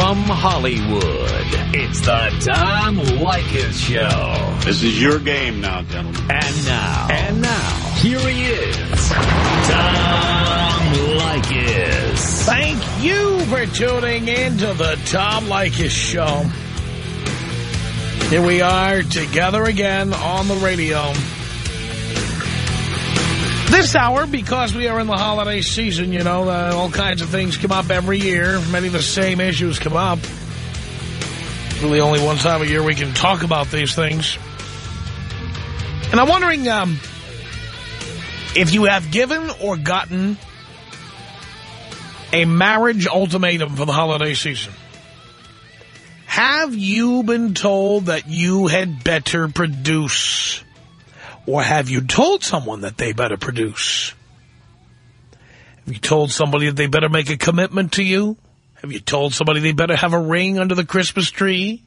From Hollywood, it's the Tom Leykis Show. This is your game now, gentlemen. And now. And now. Here he is. Tom Leykis. Thank you for tuning in to the Tom Leykis Show. Here we are together again on the radio. This hour, because we are in the holiday season, you know, uh, all kinds of things come up every year. Many of the same issues come up. Really only one time a year we can talk about these things. And I'm wondering um, if you have given or gotten a marriage ultimatum for the holiday season. Have you been told that you had better produce? Or have you told someone that they better produce? Have you told somebody that they better make a commitment to you? Have you told somebody they better have a ring under the Christmas tree?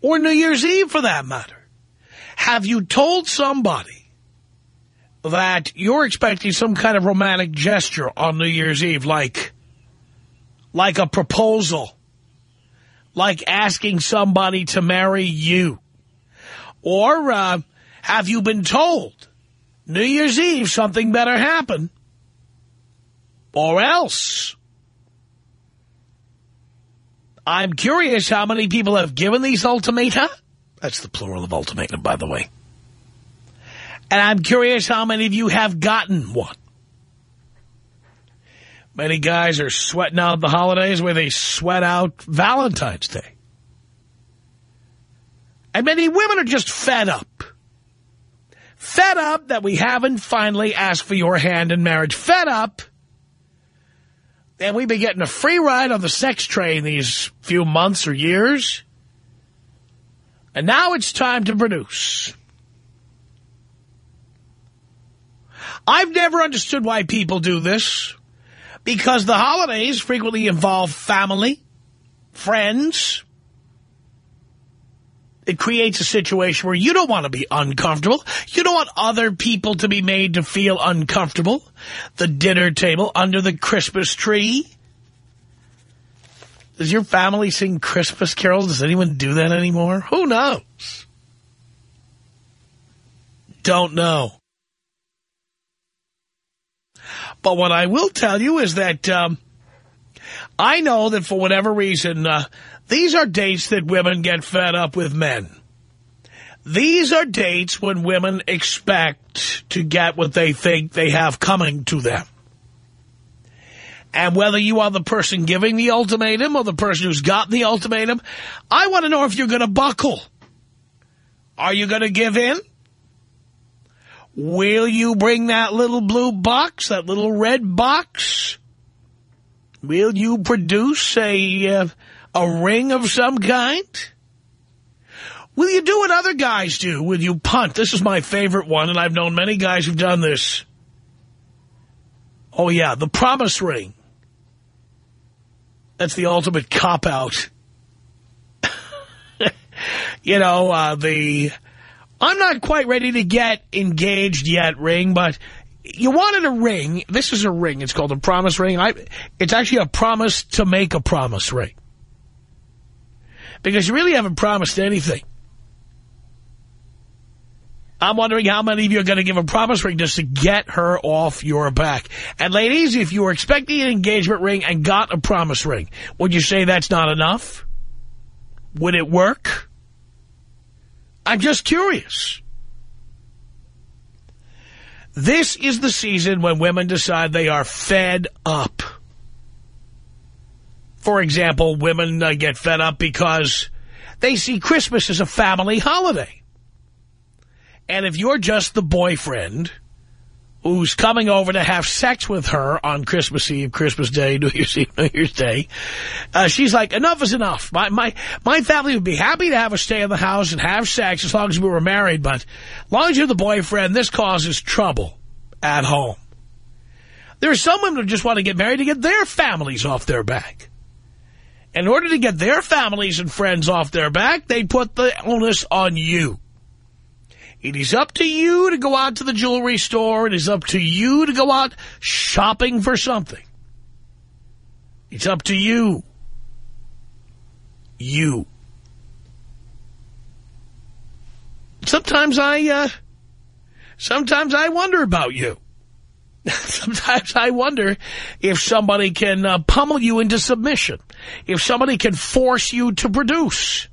Or New Year's Eve, for that matter. Have you told somebody that you're expecting some kind of romantic gesture on New Year's Eve, like, like a proposal, like asking somebody to marry you? Or, uh, have you been told New Year's Eve something better happen or else? I'm curious how many people have given these ultimata. That's the plural of ultimatum, by the way. And I'm curious how many of you have gotten one. Many guys are sweating out the holidays where they sweat out Valentine's Day. And many women are just fed up. Fed up that we haven't finally asked for your hand in marriage. Fed up. And we've been getting a free ride on the sex train these few months or years. And now it's time to produce. I've never understood why people do this. Because the holidays frequently involve family, friends, it creates a situation where you don't want to be uncomfortable. You don't want other people to be made to feel uncomfortable. The dinner table under the Christmas tree. Does your family sing Christmas carols? Does anyone do that anymore? Who knows? Don't know. But what I will tell you is that um, I know that for whatever reason, uh, these are dates that women get fed up with men. These are dates when women expect to get what they think they have coming to them. And whether you are the person giving the ultimatum or the person who's got the ultimatum, I want to know if you're going to buckle. Are you going to give in? Will you bring that little blue box, that little red box? Will you produce a, uh, a ring of some kind? Will you do what other guys do? Will you punt? This is my favorite one, and I've known many guys who've done this. Oh, yeah, the promise ring. That's the ultimate cop-out. you know, uh, the... I'm not quite ready to get engaged yet ring, but you wanted a ring. This is a ring. It's called a promise ring. I, it's actually a promise to make a promise ring. Because you really haven't promised anything. I'm wondering how many of you are going to give a promise ring just to get her off your back. And ladies, if you were expecting an engagement ring and got a promise ring, would you say that's not enough? Would it work? I'm just curious. This is the season when women decide they are fed up. For example, women uh, get fed up because they see Christmas as a family holiday. And if you're just the boyfriend who's coming over to have sex with her on Christmas Eve, Christmas Day, New Year's Eve, New Year's Day, uh, she's like, enough is enough. My, my, my family would be happy to have us stay in the house and have sex as long as we were married, but as long as you're the boyfriend, this causes trouble at home. There are some women who just want to get married to get their families off their back. In order to get their families and friends off their back, they put the onus on you. It is up to you to go out to the jewelry store. It is up to you to go out shopping for something. It's up to you. you. Sometimes I, uh, sometimes I wonder about you. Sometimes I wonder if somebody can uh, pummel you into submission, if somebody can force you to produce.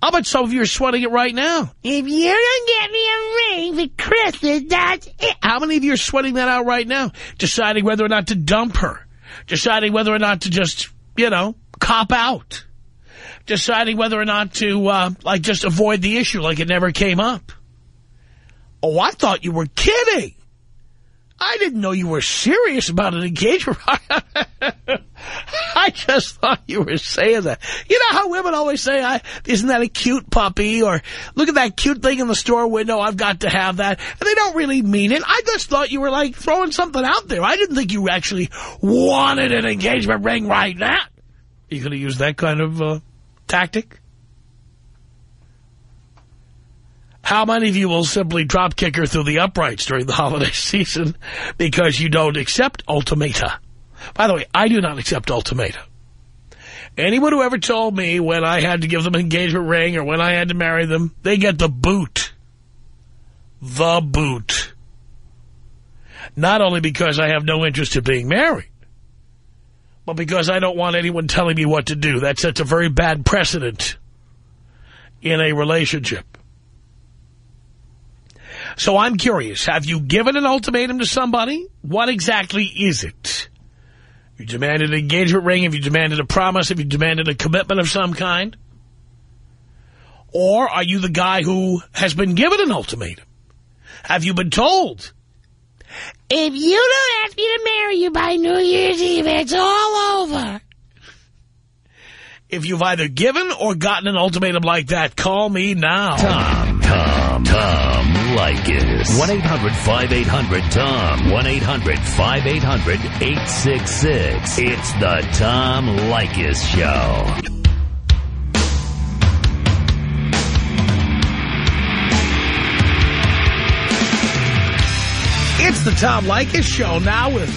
I bet some of you are sweating it right now. If you don't get me a ring for Christmas, that's it. How many of you are sweating that out right now? Deciding whether or not to dump her. Deciding whether or not to just, you know, cop out. Deciding whether or not to, uh, like, just avoid the issue like it never came up. Oh, I thought you were kidding. I didn't know you were serious about an engagement. I just thought you were saying that. You know how women always say, I, isn't that a cute puppy? Or look at that cute thing in the store window. I've got to have that. And they don't really mean it. I just thought you were like throwing something out there. I didn't think you actually wanted an engagement ring right now. Are you going to use that kind of uh, tactic? How many of you will simply drop kick her through the uprights during the holiday season because you don't accept ultimata? By the way, I do not accept ultimata. Anyone who ever told me when I had to give them an engagement ring or when I had to marry them, they get the boot. The boot. Not only because I have no interest in being married, but because I don't want anyone telling me what to do. That sets a very bad precedent in a relationship. So I'm curious, have you given an ultimatum to somebody? What exactly is it? You demanded an engagement ring? Have you demanded a promise? Have you demanded a commitment of some kind? Or are you the guy who has been given an ultimatum? Have you been told, if you don't ask me to marry you by New Year's Eve, it's all over? If you've either given or gotten an ultimatum like that, call me now. Tom, Tom, Tom Leykis. 1-800-5800-TOM. 1-800-5800-866. It's the Tom Leykis Show. It's the Tom Leykis Show now with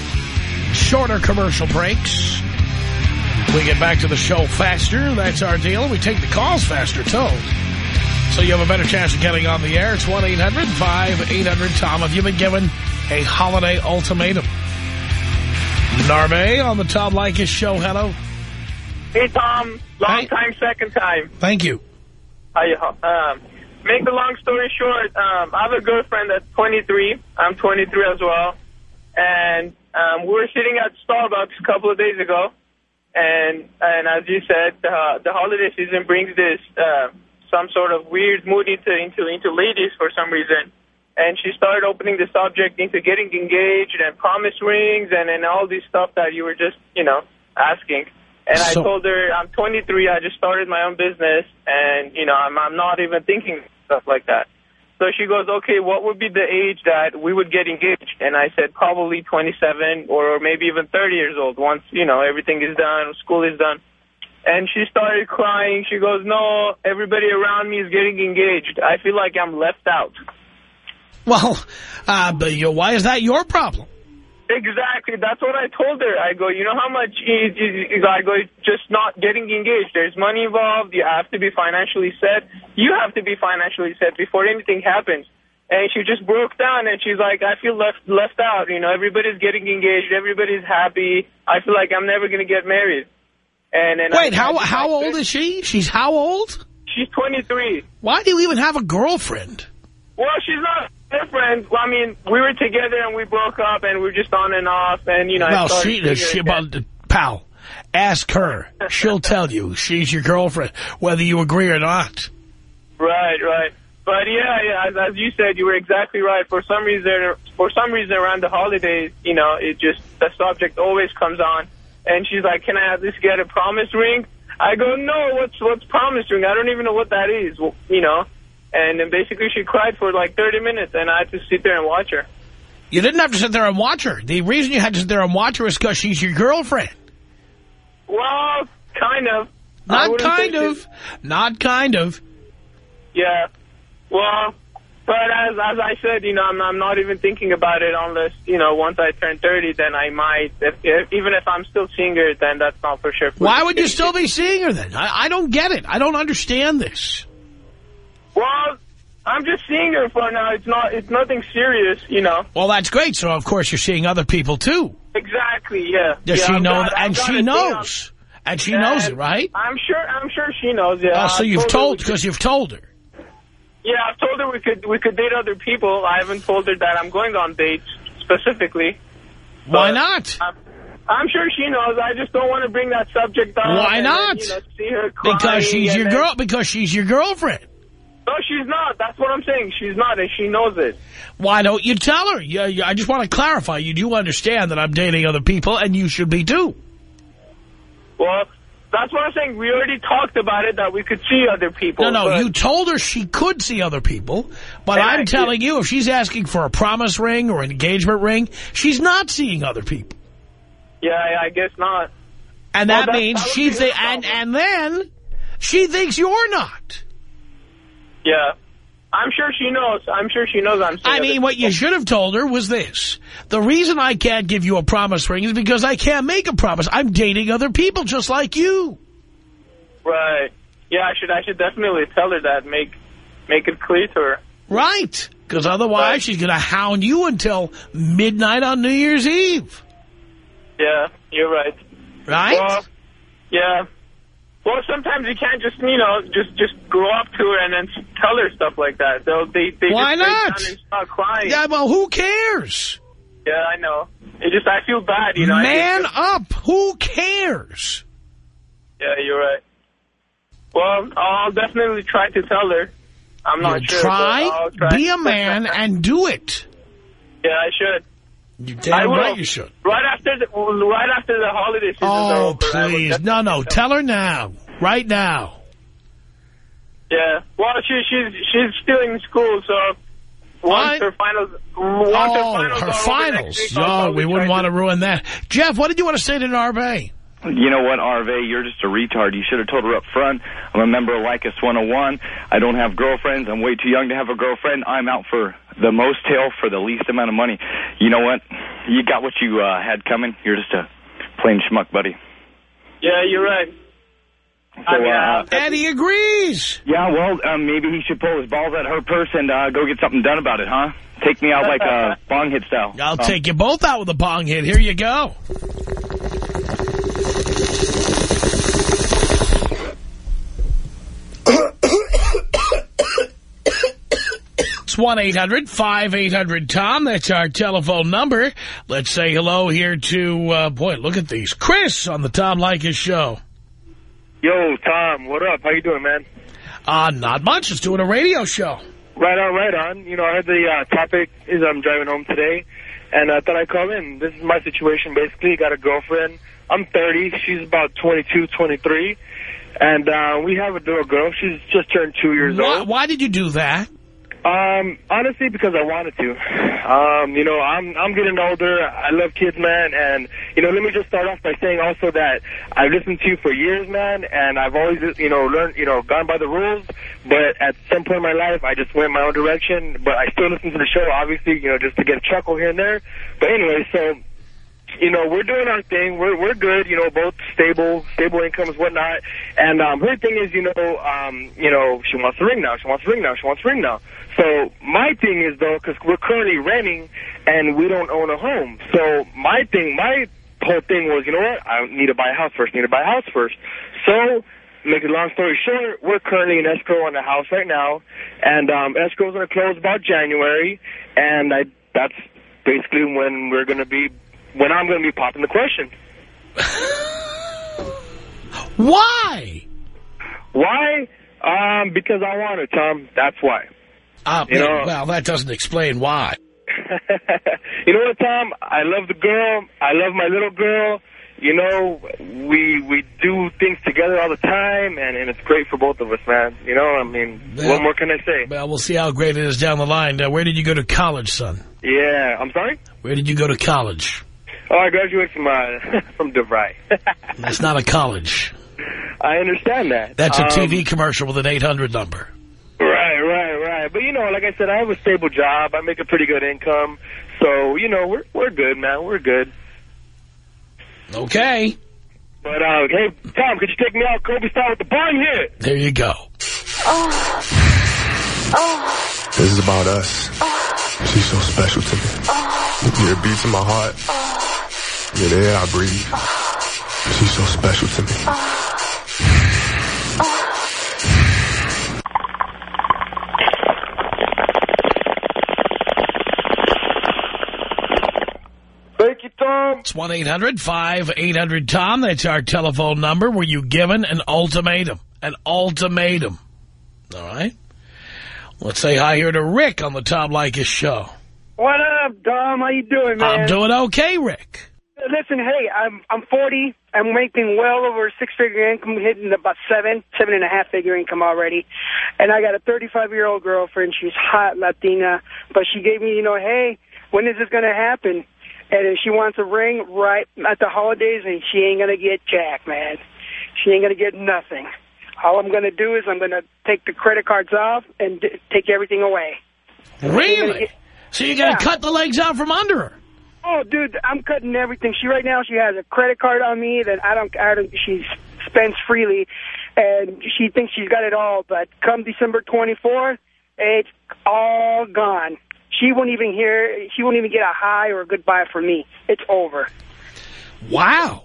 shorter commercial breaks. We get back to the show faster. That's our deal. We take the calls faster, too. So you have a better chance of getting on the air. It's 1-800-5800-TOM. Have you been given a holiday ultimatum? Narve on the Tom Leykis Show. Hello. Hey, Tom. Long Hey. time, second time. Thank you. How you, um, make the long story short, um, I have a girlfriend that's 23. I'm 23 as well. And um, we were sitting at Starbucks a couple of days ago. And and as you said, uh, the holiday season brings this uh, some sort of weird mood into, into, into ladies for some reason. And she started opening the subject into getting engaged and promise rings and, and all this stuff that you were just, you know, asking. And I told her, I'm 23, I just started my own business, and, you know, I'm, I'm not even thinking stuff like that. So she goes, okay, what would be the age that we would get engaged? And I said, probably 27 or maybe even 30 years old once, you know, everything is done, school is done. And she started crying. She goes, no, everybody around me is getting engaged. I feel like I'm left out. Well, uh, but you, why is that your problem? Exactly. That's what I told her. I go, you know how much is, is, I go, just not getting engaged. There's money involved. You have to be financially set. You have to be financially set before anything happens. And she just broke down and she's like, I feel left left out. You know, everybody's getting engaged. Everybody's happy. I feel like I'm never going to get married. And, and Wait, how how old is she? She's how old? She's 23. Why do you even have a girlfriend? Well, she's not a friend. Well, I mean, we were together and we broke up and we are just on and off. And, you know, Well, she, figuring she, well, pal, ask her. She'll tell you she's your girlfriend, whether you agree or not. Right, right. But yeah, yeah, as, as you said, you were exactly right. For some reason, for some reason around the holidays, you know, it just, the subject always comes on. And she's like, can I at least get a promise ring? I go, no, what's, what's promise ring? I don't even know what that is, Well, you know. And then basically she cried for like 30 minutes and I had to sit there and watch her. You didn't have to sit there and watch her. The reason you had to sit there and watch her is because she's your girlfriend. Well, kind of. Not kind of. Not kind of. Yeah. Well, but as as I said, you know, I'm, I'm not even thinking about it unless, you know, once I turn 30, then I might. If, if, even if I'm still seeing her, then that's not for sure. Why would you still be seeing her then? I, I don't get it. I don't understand this. Well, I'm just seeing her for now. It's not. It's nothing serious, you know. Well, that's great. So, of course, you're seeing other people, too. Exactly. Yeah. Does yeah, she I've know? got- and she a thing on- knows. And she knows it, right? I'm sure. I'm sure she knows. Yeah. Oh, so I've you've told, because you've told her. Yeah, I've told her we could we could date other people. I haven't told her that I'm going on dates specifically. Why not? I'm, I'm sure she knows. I just don't want to bring that subject up. Why not? Then, you know, see her crying Because she's your then- girl. Because she's your girlfriend. No, she's not. That's what I'm saying. She's not, and she knows it. Why don't you tell her? Yeah, yeah, I just want to clarify. You do understand that I'm dating other people, and you should be too. Well, that's what I'm saying. We already talked about it, that we could see other people. No, no, you told her she could see other people, but I I'm did. telling you, if she's asking for a promise ring or an engagement ring, she's not seeing other people. Yeah, I- I guess not. And Well, that means that she and, and then she thinks you're not. Yeah. I'm sure she knows. I'm sure she knows I'm I mean, what you should have told her was this. The reason I can't give you a promise ring is because I can't make a promise. I'm dating other people just like you. Right. Yeah, I should I should definitely tell her that. Make make it clear to her. Right. Because otherwise Right. she's going to hound you until midnight on New Year's Eve. Yeah, you're right. Right? Well, yeah. Well, sometimes you can't just, you know, just just go up to her and then tell her stuff like that. They'll, they they Why just not? and start crying. yeah, well, who cares? Yeah, I know. It just I feel bad, you know. Man think- up. Who cares? Yeah, you're right. Well, I'll definitely try to tell her. I'm not You sure. try, try. be a man, and do it. yeah, I should. You I damn will. right you should. Right after the right after the holiday season. Oh, please. No, no. Tell her now. Right now. Yeah. Well, she she's she's still in school, so once What? her finals. Once her Oh, finals her finals. week, Oh, we wouldn't want to ruin that. Jeff, what did you want to say to Narve? You know what, RV, you're just a retard. You should have told her up front. I'm a member of Leykis 101. I don't have girlfriends. I'm way too young to have a girlfriend. I'm out for the most tail for the least amount of money. You know what? You got what you uh, had coming. You're just a plain schmuck, buddy. Yeah, you're right. So, I mean, uh, uh, And he agrees. yeah, well, um, maybe he should pull his balls at her purse and uh, go get something done about it, huh? Take me out like a bong hit style. I'll Um, take you both out with a bong hit. Here you go. It's 1-800-5800-TOM. That's our telephone number. Let's say hello here to, uh, boy, look at these. Chris on the Tom Leykis show. Yo, Tom, what up? How you doing, man? Uh, not much. Just doing a radio show. Right on, right on. You know, I heard the uh, topic is I'm driving home today, and I thought I'd call in. This is my situation, basically. Got a girlfriend. I'm 30. She's about 22, 23. And uh, we have a little girl. She's just turned two years Why, old. why did you do that? Um, honestly, because I wanted to. Um, you know, I'm I'm getting older. I love kids, man, and you know, let me just start off by saying also that I've listened to you for years, man, and I've always you know learned you know gone by the rules. But at some point in my life, I just went my own direction. But I still listen to the show, obviously, you know, just to get a chuckle here and there. But anyway, so you know, we're doing our thing. We're we're good. You know, both stable, stable incomes, whatnot. And um, her thing is, you know, um, you know, she wants a ring now. She wants a ring now. She wants a ring now. So my thing is though, because we're currently renting and we don't own a home. So my thing, my whole thing was, you know what? I need to buy a house first. I Need to buy a house first. So. Make a long story short, we're currently in escrow on the house right now, and um, escrow's going to close about January, and I that's basically when we're going to be when I'm going to be popping the question. Why? Why? Um, because I want it, Tom. That's why. Uh, You know- well, that doesn't explain why. you know what, Tom? I love the girl. I love my little girl. You know, we we do things together all the time, and, and it's great for both of us, man. You know, I mean, Well- what more can I say? Well, we'll see how great it is down the line. Uh, where did you go to college, son? Yeah, I'm sorry? Where did you go to college? Oh, I graduated from, uh, from DeVry. That's not a college. I understand that. That's a Um, TV commercial with an 800 number. Right, right, right. right. But, you know, like I said, I have a stable job. I make a pretty good income. So, you know, we're we're good, man. We're good. Okay. But, uh, hey, Tom, could you take me out Kobe style with the bong hit? There you go. Oh Oh. This is about us. She's so special to me. You're a beat to my heart. You're the air I breathe. She's so special to me. Thank you, Tom. It's 1-800-5800-TOM. That's our telephone number. Were you given an ultimatum? An ultimatum. All right. Let's say hi here to Rick on the Tom Leykis show. What up, Dom? How you doing, man? I'm doing okay, Rick. Listen, hey, I'm I'm 40. I'm making well over a six-figure income, hitting about seven, seven and a half figure income already. And I got a 35-year-old girlfriend. She's hot, Latina, but she gave me, you know, hey, when is this going to happen? And if she wants a ring right at the holidays, and she ain't going to get jack, man. She ain't going to get nothing. All I'm going to do is I'm going to take the credit cards off and d take everything away. Really? So you're going to cut the legs out from under her? Oh, dude, I'm cutting everything. She right now she has a credit card on me that I don't. I don't. She spends freely, and she thinks she's got it all. But come December 24th, it's all gone. She won't even hear. She won't even get a hi or a goodbye from me. It's over. Wow.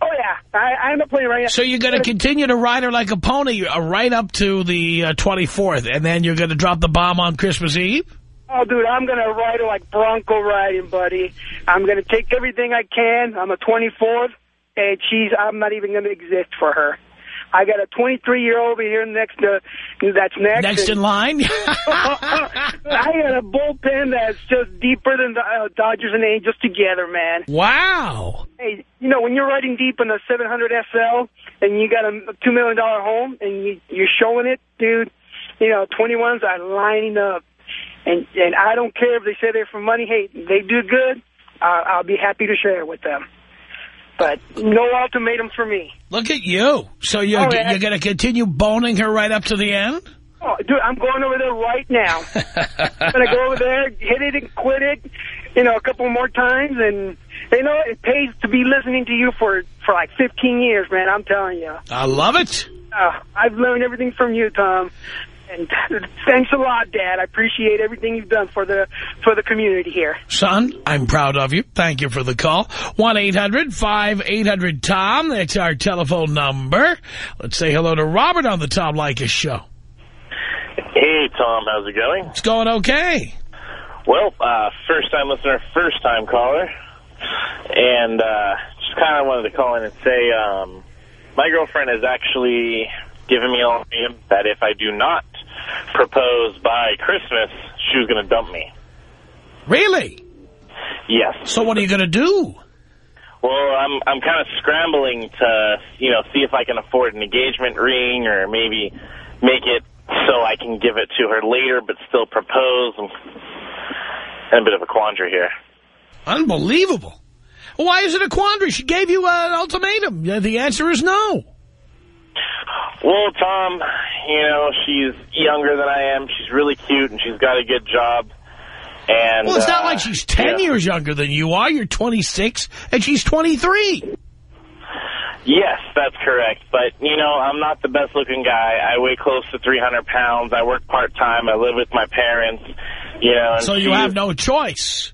Oh yeah, I, I'm not playing right now. So you're going to continue to ride her like a pony uh, right up to the uh, 24th, and then you're going to drop the bomb on Christmas Eve? Oh, dude, I'm going to ride her like Bronco riding, buddy. I'm going to take everything I can. I'm a 24th, and she's, I'm not even going to exist for her. I got a 23-year-old over here next to, that's next. Next in line? I got a bullpen that's just deeper than the uh, Dodgers and Angels together, man. wow. Hey, you know, when you're riding deep in a 700 SL and you got a $2 million home and you, you're showing it, dude, you know, 21s are lining up. And and I don't care if they say they're for money. Hey, they do good. Uh, I'll be happy to share it with them. But no ultimatums for me. Look at you. So you're, Oh, you're going to continue boning her right up to the end? Oh, dude, I'm going over there right now. I'm going to go over there, hit it and quit it, you know, a couple more times. And, you know, it pays to be listening to you for, for like 15 years, man. I'm telling you. I love it. Uh, I've learned everything from you, Tom. And thanks a lot, Dad. I appreciate everything you've done for the for the community here. Son, I'm proud of you. Thank you for the call. 1-800-5800-TOM. That's our telephone number. Let's say hello to Robert on the Tom Leykis show. Hey, Tom, how's it going? It's going okay. Well, uh, first time listener, first time caller. And uh, just kind of wanted to call in and say um, my girlfriend has actually given me all that if I do not propose by Christmas, she was going to dump me. Really? Yes. So what are you going to do? Well, I'm I'm kind of scrambling to, you know, see if I can afford an engagement ring or maybe make it so I can give it to her later but still propose. And a bit of a quandary here. Unbelievable. Why is it a quandary? She gave you an ultimatum. The answer is no. Well, Tom, you know, she's younger than I am. She's really cute, and she's got a good job. And Well, it's not uh, like she's 10 yeah. years younger than you are. You're 26, and she's 23. Yes, that's correct. But, you know, I'm not the best-looking guy. I weigh close to 300 pounds. I work part-time. I live with my parents. You know, So you have no choice.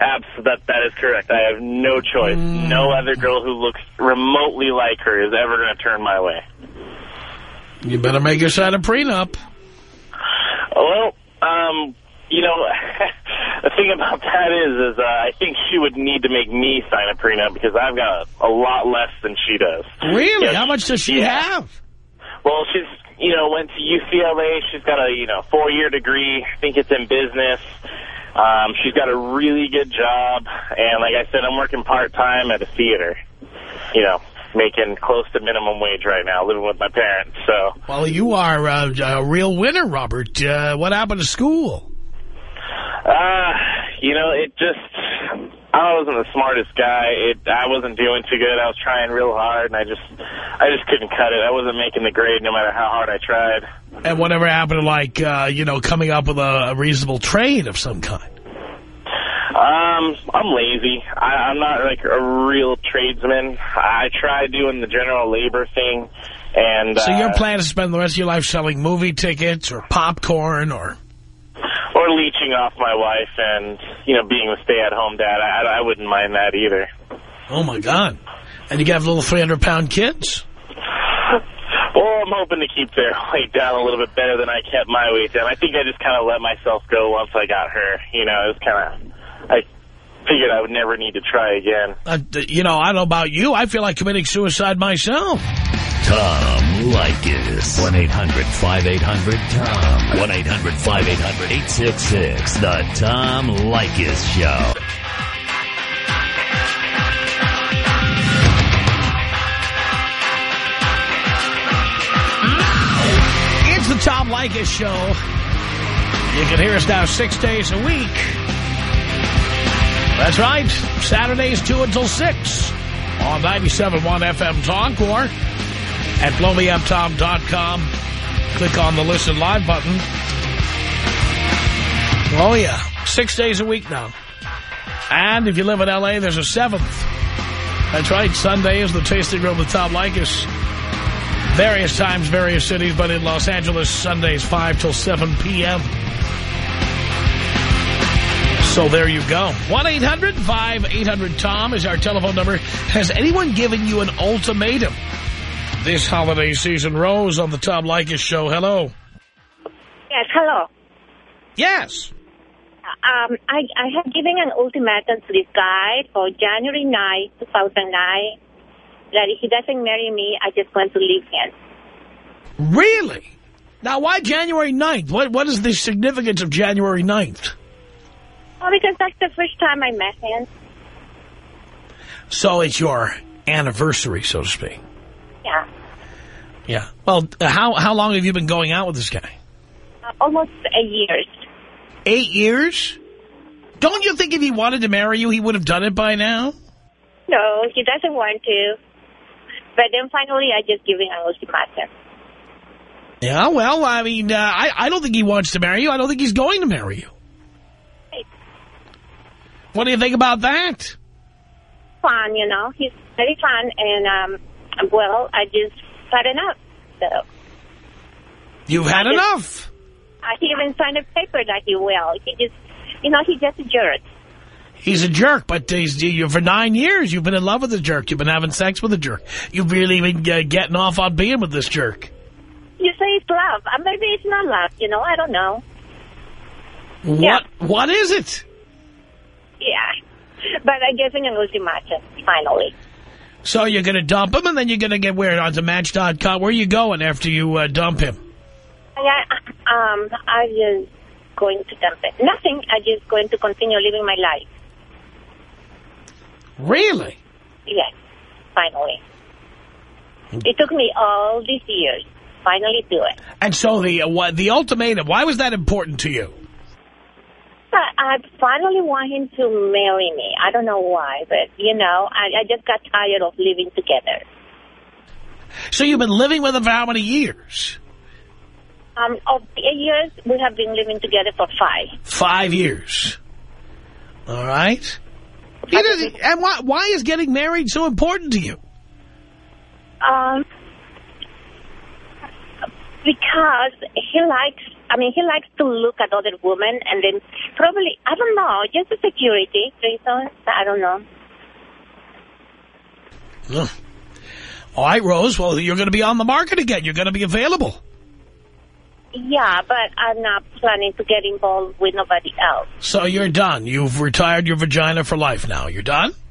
Abs- that, that is correct. I have no choice. Mm. No other girl who looks remotely like her is ever going to turn my way. You better make her sign a prenup. Well, um, you know, the thing about that is, is uh, I think she would need to make me sign a prenup because I've got a, lot less than she does. Really? Yeah, How much does she yeah. have? Well, she's, you know, went to UCLA. She's got a, you know, four-year degree. I think it's in business. Um, she's got a really good job. And like I said, I'm working part-time at a theater, you know, making close to minimum wage right now, living with my parents. So, Well, you are uh, a real winner, Robert. Uh, what happened to school? Uh, you know, it just, I wasn't the smartest guy. It, I wasn't doing too good. I was trying real hard, and I just, I just couldn't cut it. I wasn't making the grade no matter how hard I tried. And whatever happened to, like, uh, you know, coming up with a, a reasonable trade of some kind? Um, I'm lazy. I, I'm not like a real tradesman. I try doing the general labor thing, and So uh, your plan is to spend the rest of your life selling movie tickets or popcorn or... or leeching off my wife and you know being the stay-at-home dad. I, I wouldn't mind that either. Oh, my God. And you can have little 300-pound kids? Well, I'm hoping to keep their weight down a little bit better than I kept my weight down. I think I just kind of let myself go once I got her. You know, it was kind of, I figured I would never need to try again. Uh, you know, I don't know about you. I feel like committing suicide myself. Tom Leykis. 1-800-5800-TOM. 1-800-5800-866. The Tom Leykis Show. It's the Tom Leykis Show. You can hear us now six days a week. That's right. Saturdays 2 until 6 on 97.1 FM Talk or at blowmeuptom.com. Click on the Listen Live button. Oh, yeah. Six days a week now. And if you live in L.A., there's a seventh. That's right. Sunday is the tasting room with Tom Leykis. Various times, various cities, but in Los Angeles, Sundays 5 till 7 p.m. So there you go. 1-800-5800-TOM is our telephone number. Has anyone given you an ultimatum this holiday season? Rose on the Tom Leykis show. Hello. Yes, hello. Yes. Um, I, I have given an ultimatum to this guy for January 9, 2009, that if he doesn't marry me, I just want to leave him. Really? Now, why January 9th? What, what is the significance of January 9th? Oh, because that's the first time I met him. So it's your anniversary, so to speak. Yeah. Yeah. Well, how, how long have you been going out with this guy? Uh, almost eight years. Eight years? Don't you think if he wanted to marry you, he would have done it by now? No, he doesn't want to. But then finally, I just give him an ultimatum. Yeah, well, I mean, uh, I, I don't think he wants to marry you. I don't think he's going to marry you. What do you think about that? Fun, you know. He's very fun, and, um, well, I just had enough. So You've had enough. uh, he even signed a paper that he will. He just, you know, he's just a jerk. He's a jerk, but he's, you, for nine years you've been in love with a jerk. You've been having sex with a jerk. You've really been uh, getting off on being with this jerk. You say it's love. Uh, maybe it's not love, you know. I don't know. What? Yeah. What is it? Yeah. But I gave him an ultimatum, finally. So you're going to dump him, and then you're going to get where? Onto Match.com. Where are you going after you uh, dump him? I, um, I just going to dump it. Nothing. I'm just going to continue living my life. Really? Yes, finally. It took me all these years. Finally do it. And so the uh, the ultimatum, why was that important to you? But I finally want him to marry me. I don't know why, but, you know, I, I just got tired of living together. So you've been living with him for how many years? Um, of eight years, we have been living together for five. Five years. All right. And why, why is getting married so important to you? Um, because he likes, I mean, he likes to look at other women and then probably, I don't know, just a security reason. I don't know. Ugh. All right, Rose. Well, you're going to be on the market again. You're going to be available. Yeah, but I'm not planning to get involved with nobody else. So you're done. You've retired your vagina for life now. You're done?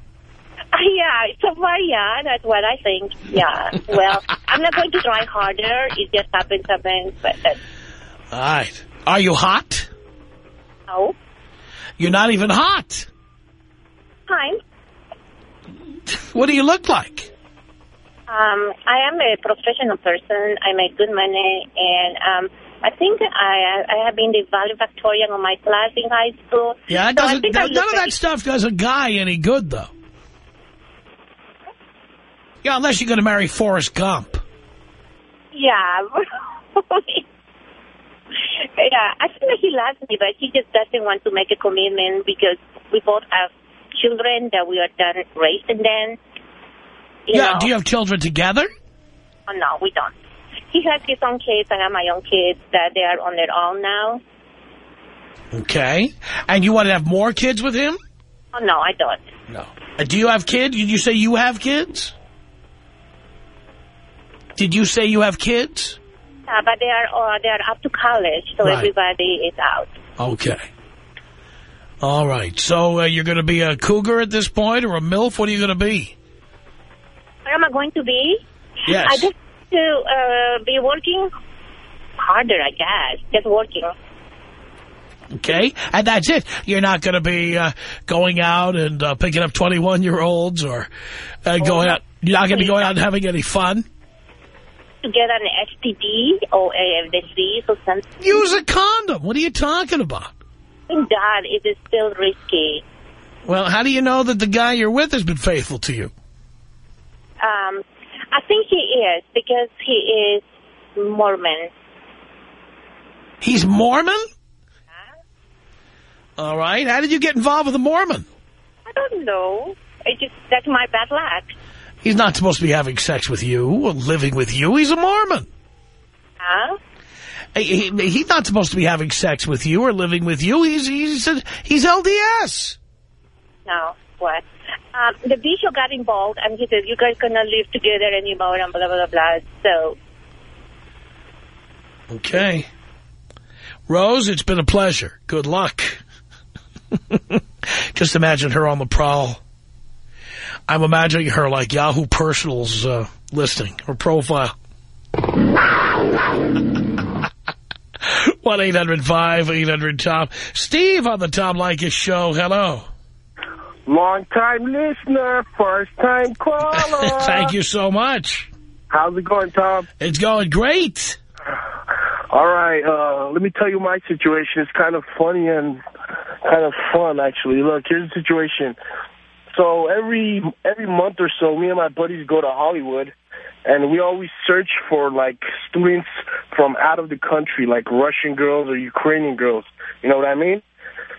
Yeah, so far, yeah, that's what I think. Yeah, well, I'm not going to try harder. It just happens, happens, but that's All right. Are you hot? No. You're not even hot. Fine. What do you look like? Um, I am a professional person. I make good money, and um, I think I I have been the valedictorian of my class in high school. Yeah, it So doesn't. none of that stuff does a guy any good, though. Yeah, unless you're going to marry Forrest Gump. Yeah. Yeah, I think he loves me, but he just doesn't want to make a commitment because we both have children that we are done raising them. You yeah, know. do you have children together? Oh, no, we don't. He has his own kids. and I have my own kids that they are on their own now. Okay. And you want to have more kids with him? Oh, no, I don't. No. Uh, do you have kids? Did you say you have kids? Did you say you have kids? Uh, but they are uh, they are up to college, so Right. everybody is out. Okay. All right. So uh, you're going to be a cougar at this point or a MILF? What are you going to be? Where am I going to be? Yes. I just to uh, be working harder, I guess. Just working. Okay. And that's it. You're not going to be uh, going out and uh, picking up 21-year-olds or uh, going out. You're not going to be going out and having any fun? To get an STD or a disease or something. Use a condom. What are you talking about? That it is still risky. Well, how do you know that the guy you're with has been faithful to you? Um, I think he is because he is Mormon. He's Mormon? All right. How did you get involved with a Mormon? I don't know. It just that's my bad luck. He's not supposed to be having sex with you or living with you. He's a Mormon. Huh? He, he- he's not supposed to be having sex with you or living with you. He's he's he's LDS. No. What? Um, the bishop got involved and he said, you guys gonna live together anymore and blah, blah, blah, blah. So, Okay. Rose, it's been a pleasure. Good luck. Just imagine her on the prowl. I'm imagining her like Yahoo Personal's uh, listing, her profile. 1-800-5800-TOM. Steve on the Tom Leykis show. Hello. Long time listener, first time caller. Thank you so much. How's it going, Tom? It's going great. All right, uh, let me tell you my situation. It's kind of funny and kind of fun, actually. Look, here's the situation. So every every month or so, me and my buddies go to Hollywood, and we always search for, like, students from out of the country, like Russian girls or Ukrainian girls. You know what I mean?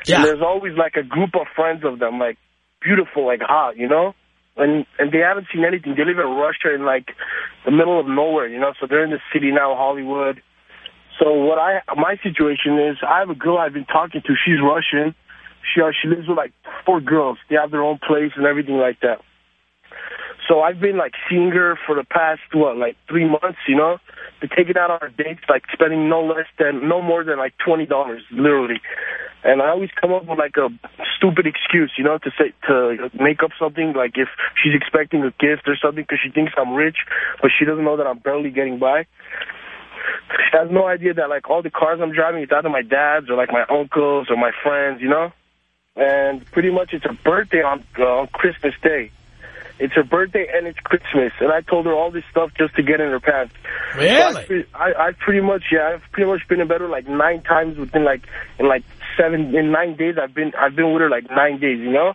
Yeah. And there's always, like, a group of friends of them, like, beautiful, like, hot, you know? And and they haven't seen anything. They live in Russia in, like, the middle of nowhere, you know? So they're in the city now, Hollywood. So what I my situation is, I have a girl I've been talking to. She's Russian. She uh, she lives with like four girls. They have their own place and everything like that. So I've been like seeing her for the past what like three months. You know, been taking out on our dates, like spending no less than no more than like twenty dollars, literally. And I always come up with like a stupid excuse, you know, to say to make up something like if she's expecting a gift or something because she thinks I'm rich, but she doesn't know that I'm barely getting by. She has no idea that, like, all the cars I'm driving is either my dad's or, like, my uncle's or my friends, you know? And pretty much it's her birthday on, uh, on Christmas Day. It's her birthday and it's Christmas. And I told her all this stuff just to get in her pants. Really? So I, I, I pretty much, yeah, I've pretty much been in bed with, like, nine times within, like, in, like, seven, in nine days. I've been, I've been with her, like, nine days, you know?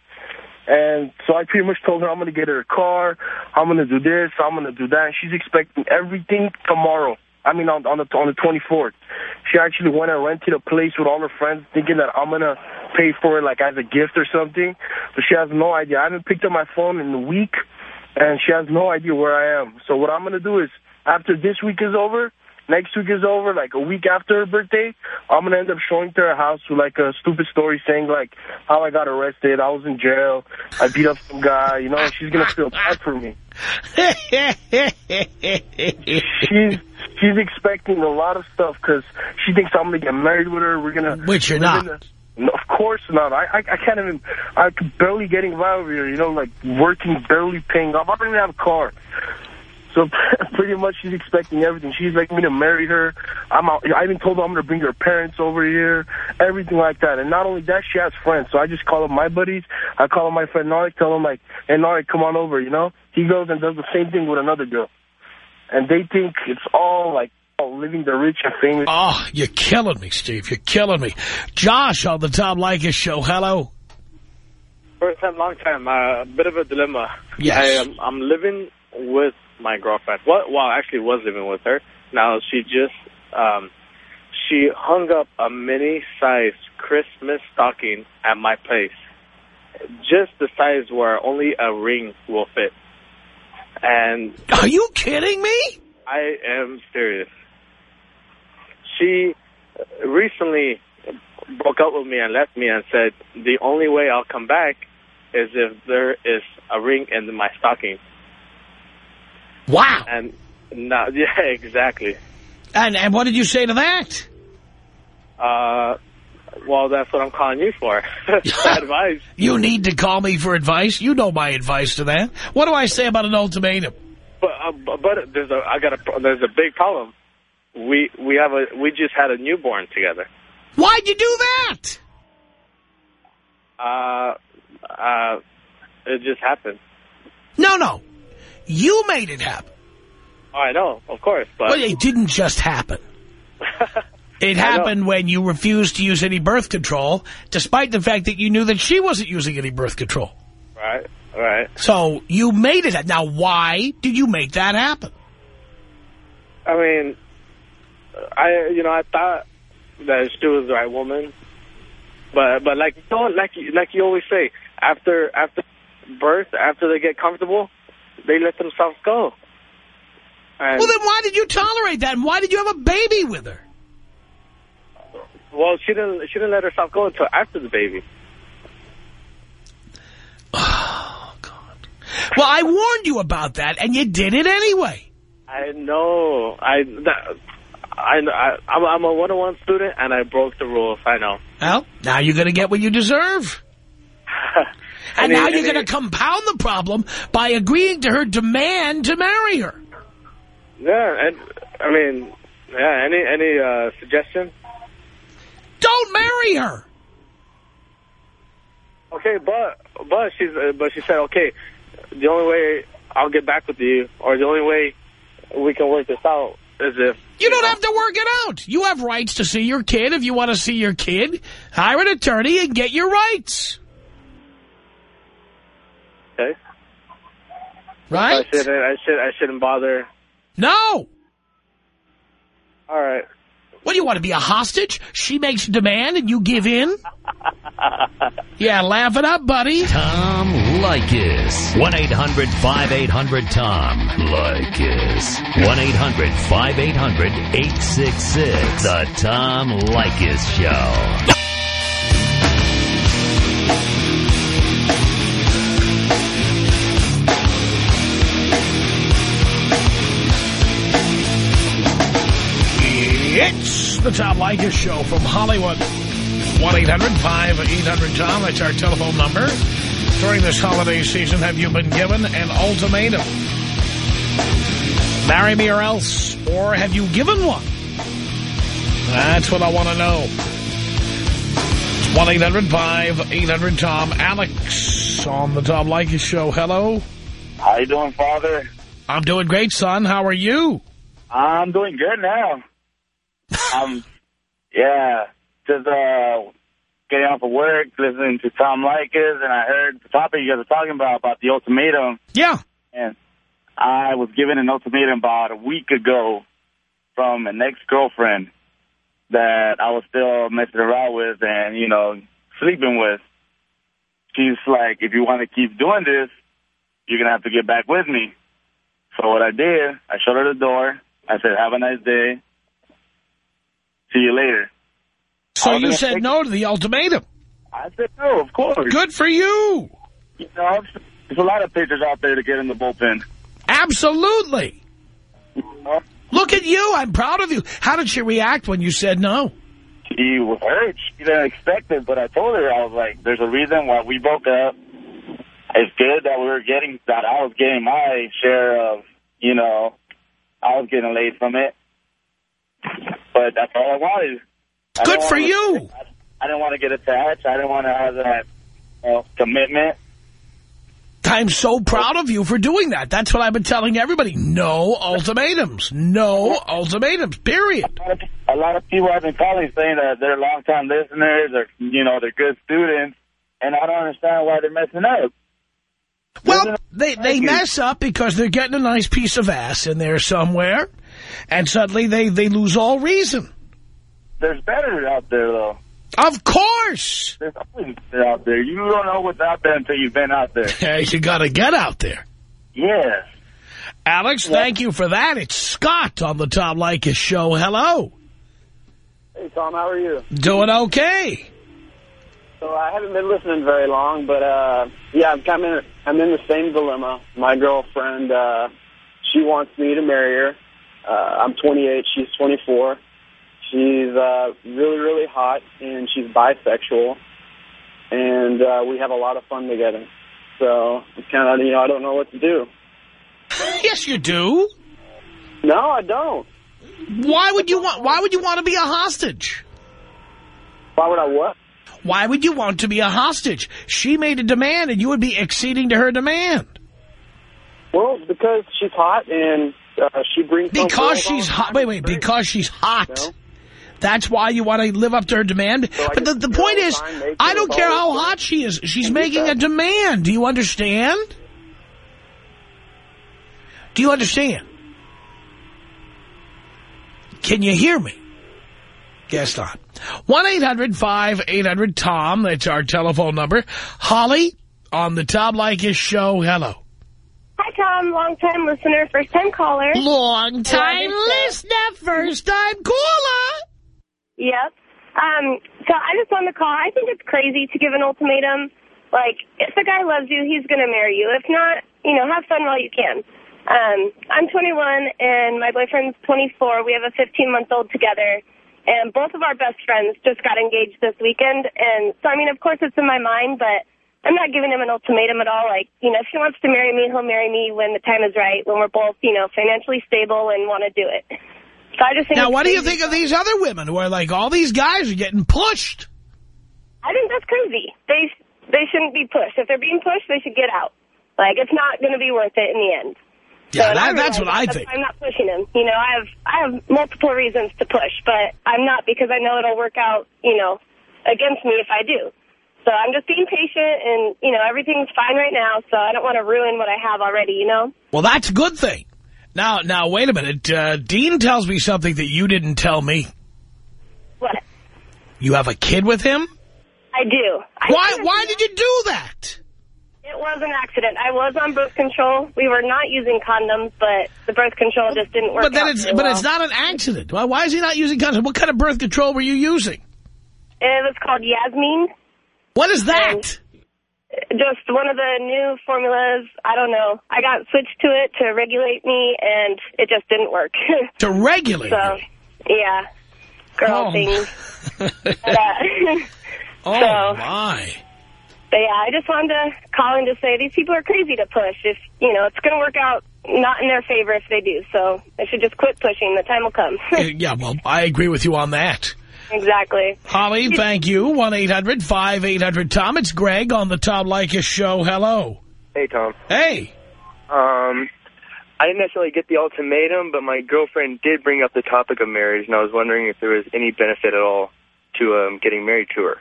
And so I pretty much told her I'm going to get her a car, I'm going to do this, I'm going to do that. And she's expecting everything tomorrow. I mean, on, on the on the 24th. She actually went and rented a place with all her friends, thinking that I'm going to pay for it, like, as a gift or something. But she has no idea. I haven't picked up my phone in a week, and she has no idea where I am. So what I'm going to do is, after this week is over, next week is over, like a week after her birthday, I'm going to end up showing to her house with, like, a stupid story saying, like, how I got arrested, I was in jail, I beat up some guy, you know, she's going to feel bad for me. she's she's expecting a lot of stuff because she thinks I'm going to get married with her. We're going to... Which you're not. No, of course not. I, I I can't even... I'm barely getting by over here, you know, like working, barely paying off. I don't even have a car. So pretty much she's expecting everything. She's expecting me to marry her. I'm out. I even told her I'm going to bring her parents over here, everything like that. And not only that, she has friends. So I just call them my buddies. I call them my friend Narek, tell him like, hey, Narek, come on over, you know? He goes and does the same thing with another girl. And they think it's all like all living the rich and famous. Oh, you're killing me, Steve. You're killing me. Josh on the Tom Leykis show. Hello. First time, long time. A uh, bit of a dilemma. Yes. I, um, I'm living with my girlfriend. Well, well, I actually was living with her. Now she just, um, she hung up a mini-sized Christmas stocking at my place, just the size where only a ring will fit. And Are you kidding me? I am serious. She recently broke up with me and left me and said the only way I'll come back is if there is a ring in my stocking. Wow. And now, yeah, exactly. And and what did you say to that? Uh, well, that's what I'm calling you for. Advice. You need to call me for advice. You know my advice to that. What do I say about an ultimatum? But uh, but but there's a I got a there's a big problem. We we have a we just had a newborn together. Why'd you do that? Uh, uh, it just happened. No, no. You made it happen. I know, of course, but Well, it didn't just happen. It happened when you refused to use any birth control, despite the fact that you knew that she wasn't using any birth control. right, right. So you made it. Happen. Now, why did you make that happen? I mean, I you know I thought that she was the right woman, but but like you know, like you- like you always say, after after birth, after they get comfortable, they let themselves go. And, Well, then why did you tolerate that? And why did you have a baby with her? well, she didn't she didn't let herself go until after the baby. Oh God! Well, I warned you about that, and you did it anyway. I know. I that, I I I'm, a 101 student, and I broke the rules. I know. Well, now you're going to get what you deserve. And now you're going to compound the problem by agreeing to her demand to marry her. Yeah, and I mean, yeah. Any any uh, suggestion? Don't marry her. Okay, but but she's uh, but she said okay. The only way I'll get back with you, or the only way we can work this out, is if You don't have to work it out. You have rights to see your kid. If you want to see your kid, hire an attorney and get your rights. okay. Right? I shouldn't. I should. I shouldn't bother. No. All right. What, do you want to be a hostage? She makes a demand and you give in? Yeah, laugh it up, buddy. Tom Leykis. 1-800-5800-TOM. Leykis. 1-800-5800-866. The Tom Leykis Show. It's the Tom Leykis Show from Hollywood. 1-800-5800-TOM. That's our telephone number. During this holiday season, have you been given an ultimatum? Marry me or else. Or have you given one? That's what I want to know. It's 1-800-5800-TOM. Alex on the Tom Leykis Show. Hello. How you doing, Father? I'm doing great, son. How are you? I'm doing good now. Um, yeah, just uh, getting off of work, listening to Tom Leykis, and I heard the topic you guys were talking about about the ultimatum. Yeah. And I was given an ultimatum about a week ago from an ex-girlfriend that I was still messing around with and, you know, sleeping with. She's like, if you want to keep doing this, you're going to have to get back with me. So what I did, I shut her the door. I said, have a nice day. See you later. So you said take- no to the ultimatum. I said, no, of course. Good for you. You know, there's a lot of pitchers out there to get in the bullpen. Absolutely. Mm-hmm. Look at you. I'm proud of you. How did she react when you said no? She was hurt. She didn't expect it, but I told her, I was like, there's a reason why we broke up. It's good that we were getting, that I was getting my share of, you know, I was getting laid from it. But that's all I wanted. I Good for you. I didn't want to get attached. I didn't want to have that you know, commitment. I'm so proud of you for doing that. That's what I've been telling everybody. No ultimatums. No ultimatums, period. A lot of people I've been calling saying that they're long-time listeners or, you know, they're good students, and I don't understand why they're messing up. Well, they, they mess up because they're getting a nice piece of ass in there somewhere, and suddenly they, they lose all reason. there's better out there, though. Of course. There's always better out there. You don't know what's out there until you've been out there. you got to get out there. Yes. Alex, thank you for that. It's Scott on the Tom Leykis show. Hello. Hey, Tom, how are you? Doing okay. So I haven't been listening very long, but uh, yeah, I'm kind of I'm in the same dilemma. My girlfriend, uh, she wants me to marry her. Uh, I'm 28, she's 24. She's uh, really, really hot, and she's bisexual, and uh, we have a lot of fun together. So it's kind of you know I don't know what to do. yes, you do. No, I don't. Why would you want? Why would you want to be a hostage? Why would I what? Why would you want to be a hostage? She made a demand, and you would be acceding to her demand. Well, because she's hot and uh, she brings Because she's hot. Wait, wait. Because she's hot. That's why you want to live up to her demand. but the, the point is, I don't care how hot she is. She's making a demand. Do you understand? Do you understand? Can you hear me? Guess not. 1-800-5800-TOM. That's our telephone number. Holly on the Tom Leykis show. Hello. Hi, Tom. Long-time listener, first-time caller. Long-time listener, first-time caller. Yep. Um, so I just wanted to call. I think it's crazy to give an ultimatum. Like, if the guy loves you, he's going to marry you. If not, you know, have fun while you can. Um, I'm 21, and my boyfriend's 24. We have a 15-month-old together. And both of our best friends just got engaged this weekend. And so, I mean, of course it's in my mind, but I'm not giving him an ultimatum at all. Like, you know, if he wants to marry me, he'll marry me when the time is right, when we're both, you know, financially stable and want to do it. So I just think Now, what do you think of these other women who are like, all these guys are getting pushed? I think that's crazy. They they shouldn't be pushed. If they're being pushed, they should get out. Like, it's not going to be worth it in the end. Yeah, So, and that- that's what I think. I'm not pushing him. You know, I have I have multiple reasons to push, but I'm not because I know it'll work out, you know, against me if I do. So I'm just being patient, and, you know, everything's fine right now, so I don't want to ruin what I have already, you know? Well, that's a good thing. Now, now, wait a minute. Uh, Dean tells me something that you didn't tell me. What? You have a kid with him? I do. I Why, why did you do that? It was an accident. I was on birth control. We were not using condoms, but the birth control just didn't work But then out it's very but well. it's not an accident. Why, why is he not using condoms? What kind of birth control were you using? It was called Yasmin. What is that? Just one of the new formulas. I don't know. I got switched to it to regulate me, and it just didn't work. To regulate so, yeah. Girl Oh. things. But, uh, Oh, so, my. but yeah, I just wanted to call and just say these people are crazy to push. If, you know, it's going to work out not in their favor if they do. So they should just quit pushing. The time will come. yeah, well, I agree with you on that. Exactly. Holly, thank you. 1-800-5800-TOM. It's Greg on the Tom Leykis show. Hello. Hey, Tom. Hey. Um, I didn't necessarily get the ultimatum, but my girlfriend did bring up the topic of marriage, and I was wondering if there was any benefit at all to um, getting married to her.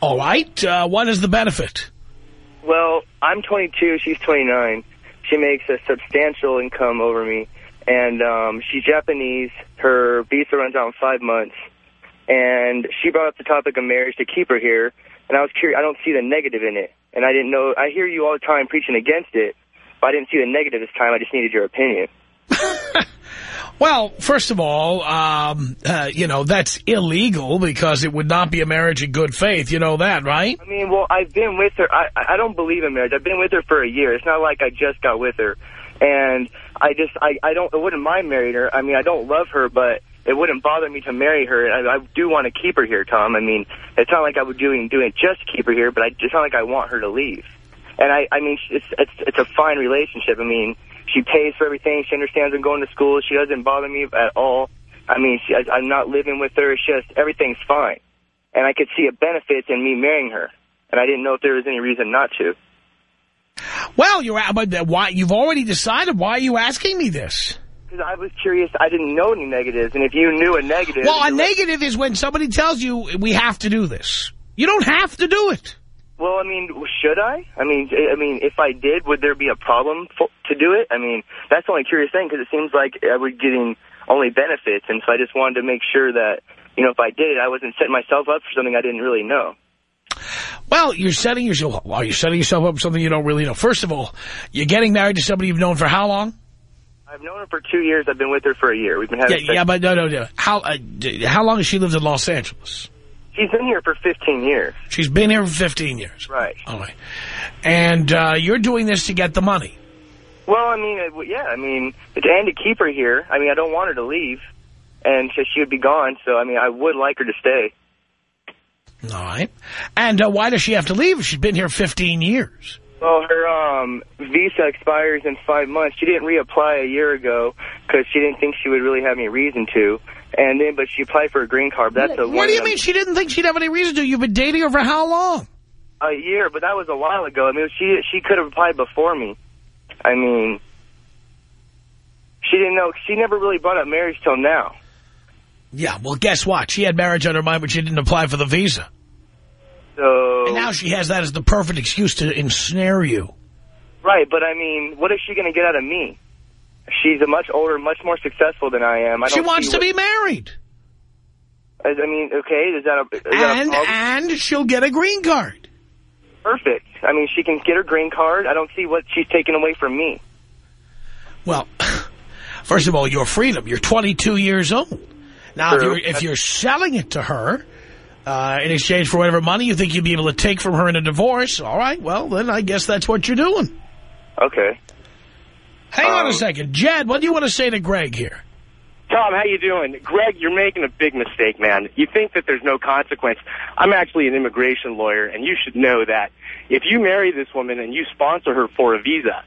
All right. Uh, what is the benefit? Well, I'm 22, she's 29. She makes a substantial income over me, and um, she's Japanese. Her visa runs out in five months, and she brought up the topic of marriage to keep her here, and I was curious. I don't see the negative in it, and I didn't know. I hear you all the time preaching against it, but I didn't see the negative this time. I just needed your opinion. Well, first of all, um, uh, you know, that's illegal because it would not be a marriage in good faith. You know that, right? I mean, well, I've been with her. I I don't believe in marriage. I've been with her for a year. It's not like I just got with her, and I just I I don't I wouldn't mind marrying her. I mean, I don't love her, but it wouldn't bother me to marry her. I, I do want to keep her here, Tom. I mean, it's not like I would doing doing just to keep her here, but I, it's not like I want her to leave. And I I mean, it's it's it's a fine relationship. I mean, she pays for everything. She understands I'm going to school. She doesn't bother me at all. I mean, she, I, I'm not living with her. It's just everything's fine. And I could see a benefit in me marrying her. And I didn't know if there was any reason not to. Well, you're but why you've already decided. Why are you asking me this? Because I was curious. I didn't know any negatives. And if you knew a negative... Well, a like- negative is when somebody tells you we have to do this. You don't have to do it. Well, I mean, should I? I mean, I mean, if I did, would there be a problem for, to do it? I mean, that's the only curious thing because it seems like I was getting only benefits. And so I just wanted to make sure that, you know, if I did it, I wasn't setting myself up for something I didn't really know. Well, you're setting yourself, are you setting yourself up for something you don't really know? First of all, you're getting married to somebody you've known for how long? I've known her for two years. I've been with her for a year. We've been having Yeah, yeah, but no, no, no. How, uh, how long has she lived in Los Angeles? She's been here for 15 years. She's been here for 15 years. Right. All right. And uh, you're doing this to get the money. Well, I mean, uh, yeah, I mean, and to keep her here. I mean, I don't want her to leave, and so she would be gone. So, I mean, I would like her to stay. All right. And uh, why does she have to leave she's been here 15 years? Well, her um, visa expires in five months. She didn't reapply a year ago because she didn't think she would really have any reason to. And then, but she applied for a green card. That's a What do you mean she didn't think she'd have any reason to? You've been dating her for how long? A year, but that was a while ago. I mean, she she could have applied before me. I mean, she didn't know. She never really brought up marriage till now. Yeah, well, guess what? She had marriage on her mind, but she didn't apply for the visa. So And now she has that as the perfect excuse to ensnare you. right, but I mean, what is she going to get out of me? She's a much older, much more successful than I am. I She wants to what- be married. I I mean, okay, is that a, is that a And, and she'll get a green card. Perfect. I mean, she can get her green card. I don't see what she's taking away from me. Well, first of all, your freedom. You're 22 years old. Now, if you're, if you're selling it to her uh, in exchange for whatever money you think you'd be able to take from her in a divorce, all right, well, then I guess that's what you're doing. Okay. Hang on a Um, second. Jed, what do you want to say to Greg here? Tom, how you doing? Greg, you're making a big mistake, man. You think that there's no consequence. I'm actually an immigration lawyer, and you should know that if you marry this woman and you sponsor her for a visa,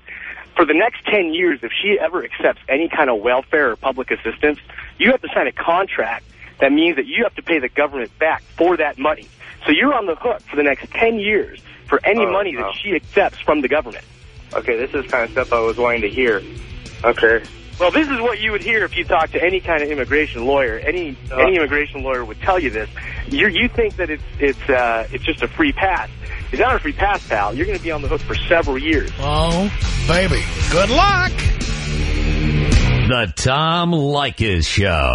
for the next 10 years, if she ever accepts any kind of welfare or public assistance, you have to sign a contract that means that you have to pay the government back for that money. So you're on the hook for the next 10 years for any Oh, money wow. that she accepts from the government. Okay, this is kind of stuff I was wanting to hear. Okay. Well, this is what you would hear if you talk to any kind of immigration lawyer. Any Uh. any immigration lawyer would tell you this. You you think that it's it's uh, it's just a free pass. It's not a free pass, pal. You're going to be on the hook for several years. Oh, baby. Good luck. The Tom Leykis Show.